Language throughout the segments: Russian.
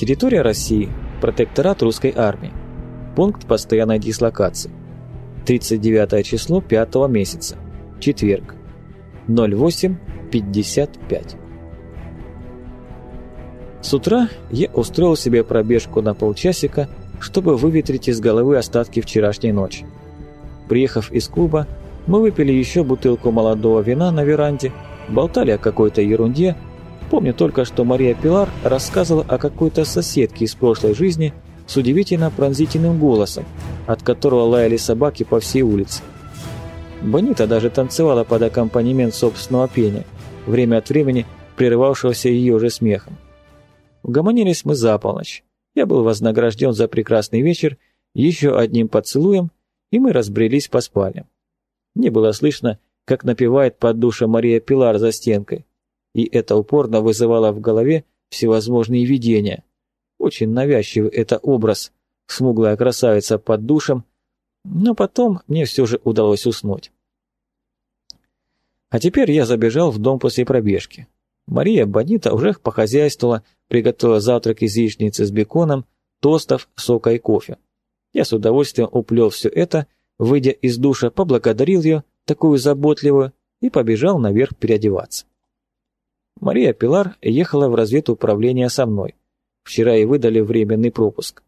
Территория России. Протекторат русской армии. Пункт постоянной дислокации. 39 число 5 месяца. Четверг. 08.55. С утра я устроил себе пробежку на полчасика, чтобы выветрить из головы остатки вчерашней ночи. Приехав из клуба, мы выпили еще бутылку молодого вина на веранде, болтали о какой-то ерунде. Помню только, что Мария Пилар рассказывала о какой-то соседке из прошлой жизни с удивительно пронзительным голосом, от которого лаяли собаки по всей улице. Бонита даже танцевала под аккомпанемент собственного пения, время от времени прерывавшегося ее же смехом. Угомонились мы за полночь. Я был вознагражден за прекрасный вечер еще одним поцелуем, и мы разбрелись по спальням. Мне было слышно, как напевает под душем Мария Пилар за стенкой, и это упорно вызывало в голове всевозможные видения. Очень навязчивый это образ, смуглая красавица под душем, но потом мне все же удалось уснуть. А теперь я забежал в дом после пробежки. Мария Бонита уже похозяйствовала, приготовила завтрак из яичницы с беконом, тостов, сока и кофе. Я с удовольствием уплел все это, выйдя из душа, поблагодарил ее, такую заботливую, и побежал наверх переодеваться. Мария Пилар ехала в разведуправление со мной. Вчера ей выдали временный пропуск.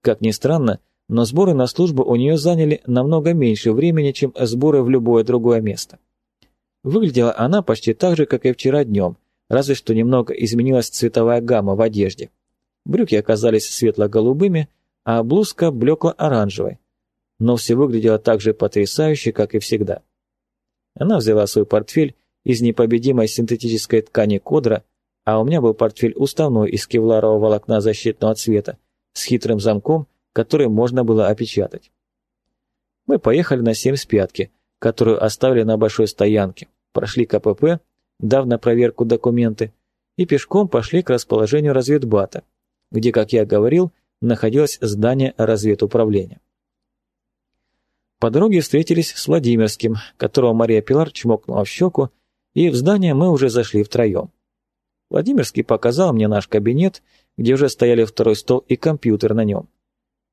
Как ни странно, но сборы на службу у нее заняли намного меньше времени, чем сборы в любое другое место. Выглядела она почти так же, как и вчера днем, разве что немного изменилась цветовая гамма в одежде. Брюки оказались светло-голубыми, а блузка блекло-оранжевой. Но все выглядело так же потрясающе, как и всегда. Она взяла свой портфель из непобедимой синтетической ткани кодра, а у меня был портфель уставной из кевларового волокна защитного цвета с хитрым замком, который можно было опечатать. Мы поехали на семь с пятки, которую оставили на большой стоянке, прошли КПП, дав на проверку документы, и пешком пошли к расположению разведбата, где, как я говорил, находилось здание разведуправления. По дороге встретились с Владимирским, которого Мария Пилар чмокнула в щеку, и в здание мы уже зашли втроем. Владимирский показал мне наш кабинет, где уже стояли второй стол и компьютер на нем.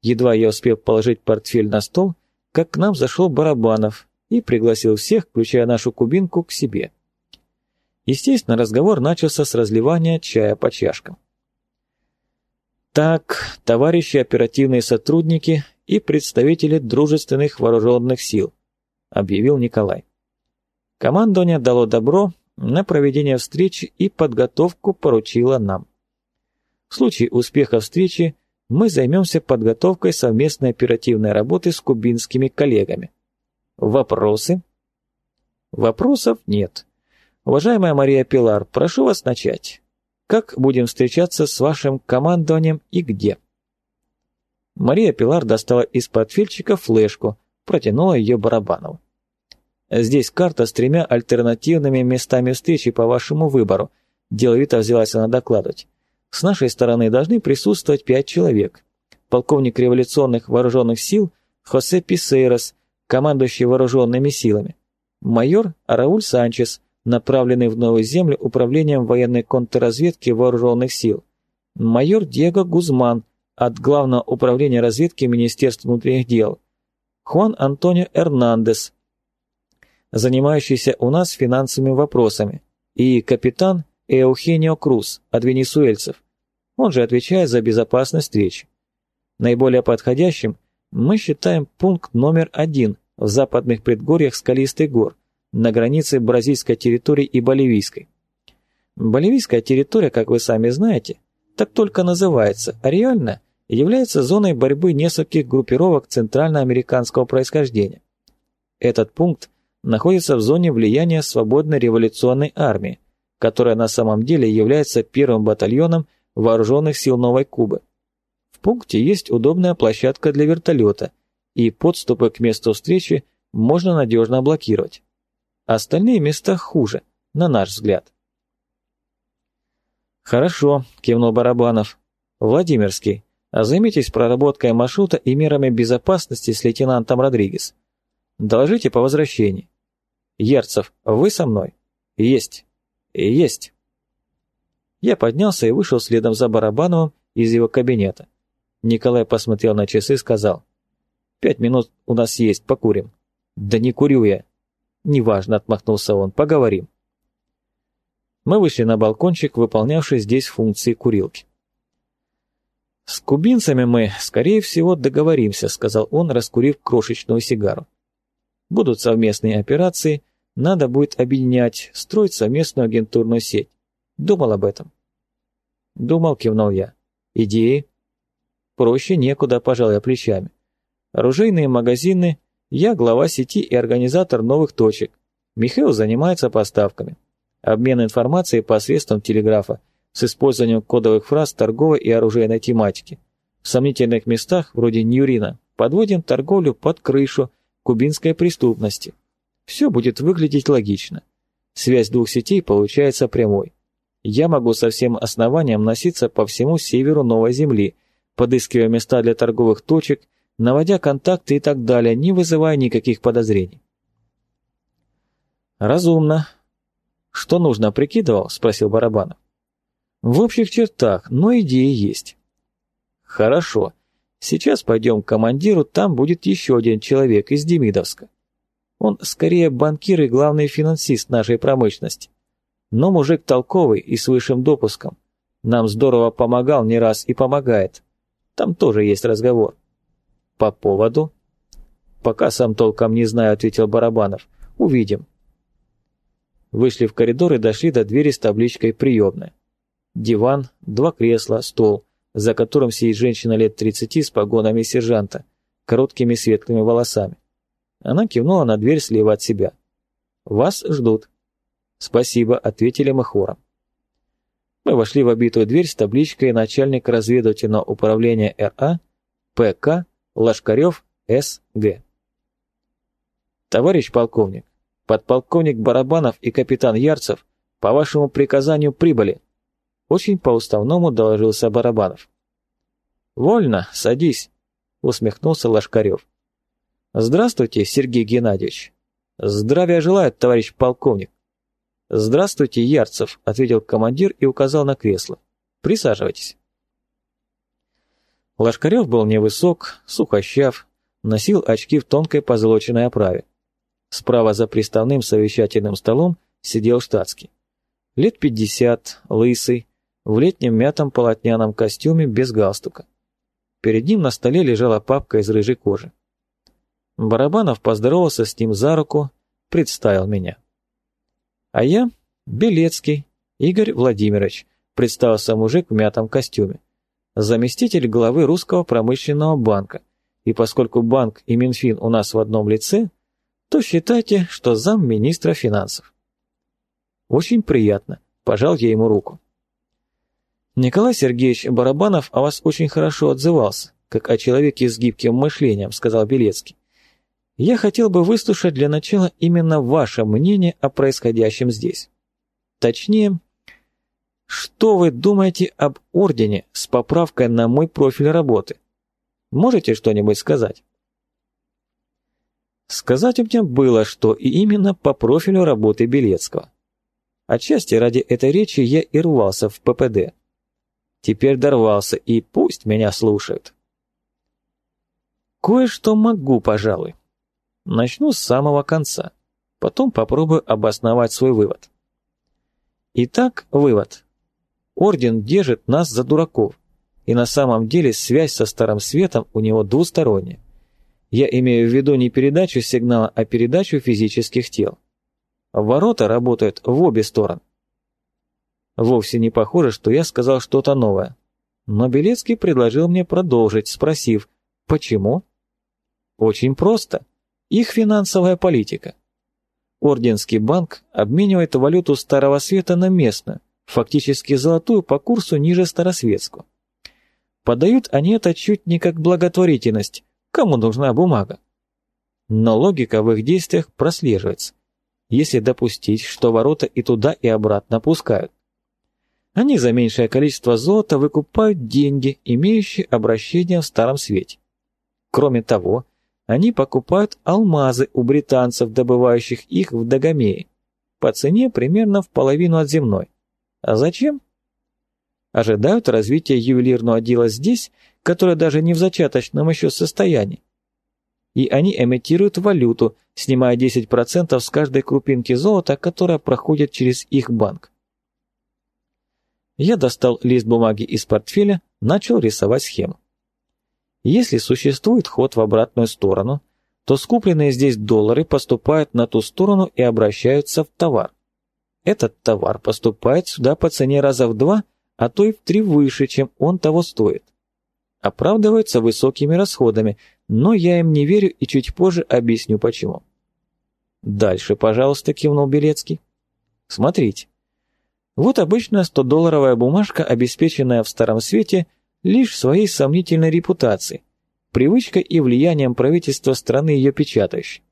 Едва я успел положить портфель на стол, как к нам зашел Барабанов и пригласил всех, включая нашу кубинку, к себе. Естественно, разговор начался с разливания чая по чашкам. Так, товарищи оперативные сотрудники и представители дружественных вооруженных сил, объявил Николай. Командование дало добро на проведение встречи и подготовку поручило нам. В случае успеха встречи мы займемся подготовкой совместной оперативной работы с кубинскими коллегами. Вопросы? Вопросов нет. Уважаемая Мария Пилар, прошу вас начать. Как будем встречаться с вашим командованием и где? Мария Пилар достала из портфельчика флешку, протянула ее Барабанову. Здесь карта с тремя альтернативными местами встречи по вашему выбору. Деловито взялась она докладывать. С нашей стороны должны присутствовать пять человек. Полковник революционных вооруженных сил Хосе Писейрос, командующий вооруженными силами. Майор Рауль Санчес, направленный в Новую Землю управлением военной контрразведки вооруженных сил. Майор Диего Гузман от Главного управления разведки Министерства внутренних дел. Хуан Антонио Эрнандес, занимающийся у нас финансовыми вопросами, и капитан Эухенио Круз от венесуэльцев. Он же отвечает за безопасность встречи. Наиболее подходящим мы считаем пункт номер один в западных предгорьях скалистых гор, на границе бразильской территории и боливийской. Боливийская территория, как вы сами знаете, так только называется, а реально является зоной борьбы нескольких группировок центральноамериканского происхождения. Этот пункт находится в зоне влияния свободной революционной армии, которая на самом деле является первым батальоном вооруженных сил Новой Кубы. В пункте есть удобная площадка для вертолета, и подступы к месту встречи можно надежно блокировать. Остальные места хуже, на наш взгляд. «Хорошо», — кивнул Барабанов. «Владимирский, а займитесь проработкой маршрута и мерами безопасности с лейтенантом Родригес. Доложите по возвращении. Ерцев, вы со мной?» «Есть. Есть». Я поднялся и вышел следом за Барабановым из его кабинета. Николай посмотрел на часы и сказал, «Пять минут у нас есть, покурим». «Да не курю я». «Неважно», — отмахнулся он, — «поговорим». Мы вышли на балкончик, выполнявший здесь функции курилки. «С кубинцами мы, скорее всего, договоримся», — сказал он, раскурив крошечную сигару. «Будут совместные операции, надо будет объединять, строить совместную агентурную сеть. Думал об этом?» «Думал», — кивнул я. «Идеи?» «Проще некуда», — пожал я плечами. «Оружейные магазины, я глава сети и организатор новых точек. Михаил занимается поставками. Обмен информацией посредством телеграфа с использованием кодовых фраз торговой и оружейной тематики. В сомнительных местах, вроде Ньюрина, подводим торговлю под крышу кубинской преступности. Все будет выглядеть логично. Связь двух сетей получается прямой. Я могу со всем основанием носиться по всему северу Новой Земли, подыскивая места для торговых точек, наводя контакты и так далее, не вызывая никаких подозрений. «Разумно. Что нужно, прикидывал?» – спросил Барабанов. В общих чертах, но идеи есть. Хорошо. Сейчас пойдем к командиру, там будет еще один человек из Демидовска. Он скорее банкир и главный финансист нашей промышленности. Но мужик толковый и с высшим допуском. Нам здорово помогал не раз и помогает. Там тоже есть разговор. По поводу? Пока сам толком не знаю, ответил Барабанов. Увидим. Вышли в коридор и дошли до двери с табличкой «Приемная». Диван, два кресла, стол, за которым сидит женщина лет 30 с погонами сержанта, короткими светлыми волосами. Она кивнула на дверь слева от себя. «Вас ждут». «Спасибо», — ответили мы хором. Мы вошли в обитую дверь с табличкой «Начальник разведывательного управления РА ПК Лашкарев С.Г.». «Товарищ полковник, подполковник Барабанов и капитан Ярцев по вашему приказанию прибыли», очень по-уставному доложился Барабанов. «Вольно, садись», — усмехнулся Лошкарев. «Здравствуйте, Сергей Геннадьевич». «Здравия желаю, товарищ полковник». «Здравствуйте, Ярцев», — ответил командир и указал на кресло. «Присаживайтесь». Лошкарев был невысок, сухощав, носил очки в тонкой позолоченной оправе. Справа за приставным совещательным столом сидел штатский. Лет пятьдесят, лысый, в летнем мятом полотняном костюме без галстука. Перед ним на столе лежала папка из рыжей кожи. Барабанов поздоровался с ним за руку, представил меня. А я Белецкий Игорь Владимирович, представился мужик в мятом костюме, заместитель главы Русского промышленного банка, и поскольку банк и Минфин у нас в одном лице, то считайте, что замминистра финансов. Очень приятно, пожал я ему руку. «Николай Сергеевич Барабанов о вас очень хорошо отзывался, как о человеке с гибким мышлением», — сказал Белецкий. «Я хотел бы выслушать для начала именно ваше мнение о происходящем здесь. Точнее, что вы думаете об ордене с поправкой на мой профиль работы? Можете что-нибудь сказать?» Сказать у меня было, что и именно по профилю работы Белецкого. Отчасти ради этой речи я и рвался в ППД. Теперь дорвался, и пусть меня слушают. Кое-что могу, пожалуй. Начну с самого конца, потом попробую обосновать свой вывод. Итак, вывод. Орден держит нас за дураков, и на самом деле связь со Старым Светом у него двусторонняя. Я имею в виду не передачу сигнала, а передачу физических тел. Ворота работают в обе стороны. Вовсе не похоже, что я сказал что-то новое. Но Белецкий предложил мне продолжить, спросив, почему? Очень просто. Их финансовая политика. Орденский банк обменивает валюту Старого Света на местную, фактически золотую по курсу ниже старосветскую. Подают они это чуть не как благотворительность, кому нужна бумага. Но логика в их действиях прослеживается, если допустить, что ворота и туда, и обратно пускают. Они за меньшее количество золота выкупают деньги, имеющие обращение в Старом Свете. Кроме того, они покупают алмазы у британцев, добывающих их в Дагомее, по цене примерно в половину от земной. А зачем? ожидают развития ювелирного дела здесь, которое даже не в зачаточном еще состоянии. И они эмитируют валюту, снимая 10% с каждой крупинки золота, которая проходит через их банк. Я достал лист бумаги из портфеля, начал рисовать схему. Если существует ход в обратную сторону, то скупленные здесь доллары поступают на ту сторону и обращаются в товар. Этот товар поступает сюда по цене раза в два, а то и в три выше, чем он того стоит. Оправдывается высокими расходами, но я им не верю и чуть позже объясню почему. Дальше, пожалуйста, кивнул Белецкий. Смотрите. Вот обычная 100-долларовая бумажка, обеспеченная в Старом Свете лишь своей сомнительной репутацией, привычкой и влиянием правительства страны ее печатающей.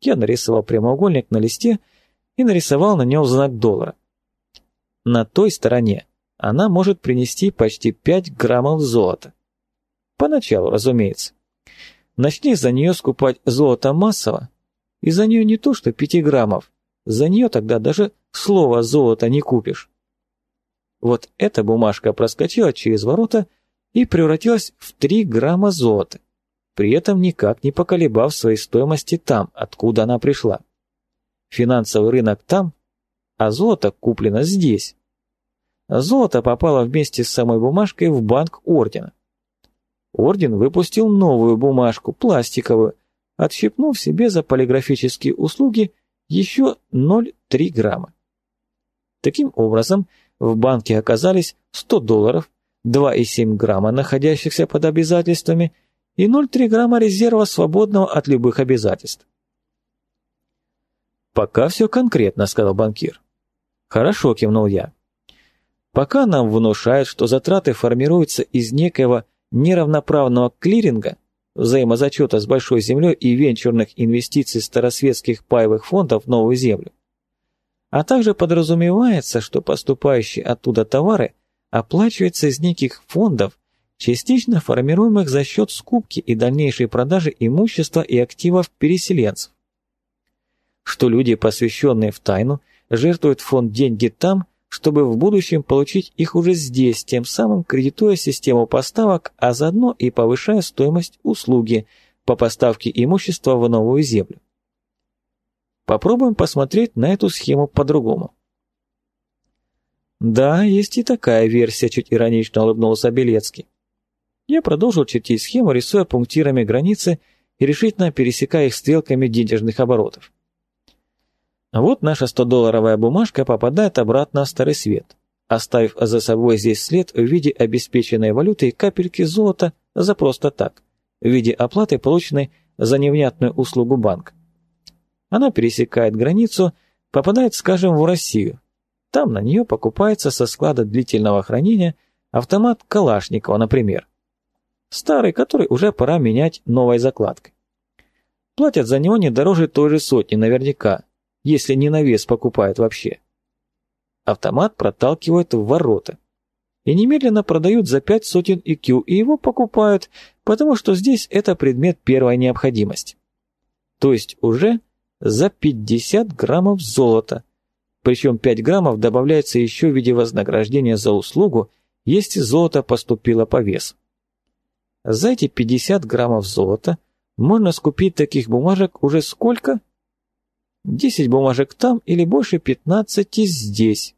Я нарисовал прямоугольник на листе и нарисовал на нем знак доллара. На той стороне она может принести почти 5 граммов золота. Поначалу, разумеется. Начни за нее скупать золото массово, и за нее не то что 5 граммов, за нее тогда даже слова золота не купишь. Вот эта бумажка проскочила через ворота и превратилась в 3 грамма золота, при этом никак не поколебав своей стоимости там, откуда она пришла. Финансовый рынок там, а золото куплено здесь. Золото попало вместе с самой бумажкой в банк ордена. Орден выпустил новую бумажку, пластиковую, отщипнув себе за полиграфические услуги еще 0,3 грамма. Таким образом, в банке оказались 100 долларов, 2,7 грамма, находящихся под обязательствами, и 0,3 грамма резерва, свободного от любых обязательств. «Пока все конкретно», — сказал банкир. «Хорошо», — кивнул я. «Пока нам внушают, что затраты формируются из некоего неравноправного клиринга, взаимозачета с Большой Землей и венчурных инвестиций старосветских паевых фондов в новую землю. А также подразумевается, что поступающие оттуда товары оплачиваются из неких фондов, частично формируемых за счет скупки и дальнейшей продажи имущества и активов переселенцев. Что люди, посвященные в тайну, жертвуют фонд деньги там, чтобы в будущем получить их уже здесь, тем самым кредитуя систему поставок, а заодно и повышая стоимость услуги по поставке имущества в новую землю. Попробуем посмотреть на эту схему по-другому. Да, есть и такая версия, чуть иронично улыбнулся Белецкий. Я продолжил чертить схему, рисуя пунктирами границы и решительно пересекая их стрелками денежных оборотов. Вот наша 100-долларовая бумажка попадает обратно в Старый Свет, оставив за собой здесь след в виде обеспеченной валюты и капельки золота за просто так, в виде оплаты, полученной за невнятную услугу банка. Она пересекает границу, попадает, скажем, в Россию. Там на нее покупается со склада длительного хранения автомат Калашникова, например. Старый, который уже пора менять новой закладкой. Платят за него не дороже той же сотни наверняка, если не на вес покупают вообще. Автомат проталкивают в ворота. И немедленно продают за пять сотен IQ, и его покупают, потому что здесь это предмет первой необходимости. То есть уже за 50 граммов золота. Причем 5 граммов добавляется еще в виде вознаграждения за услугу, если золото поступило по весу. За эти 50 граммов золота можно скупить таких бумажек уже сколько? 10 бумажек там или больше 15 здесь.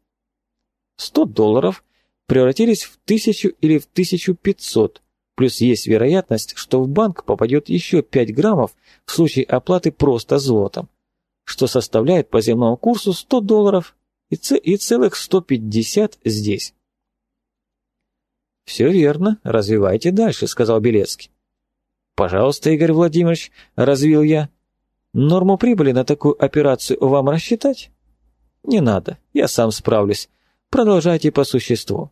100 долларов превратились в 1000 или в 1500, плюс есть вероятность, что в банк попадет еще 5 граммов в случае оплаты просто золотом, что составляет по земному курсу 100 долларов и, ц и целых 150 здесь. «Все верно, развивайте дальше», — сказал Белецкий. «Пожалуйста, Игорь Владимирович», — развил я. Норму прибыли на такую операцию вам рассчитать? Не надо, я сам справлюсь. Продолжайте по существу.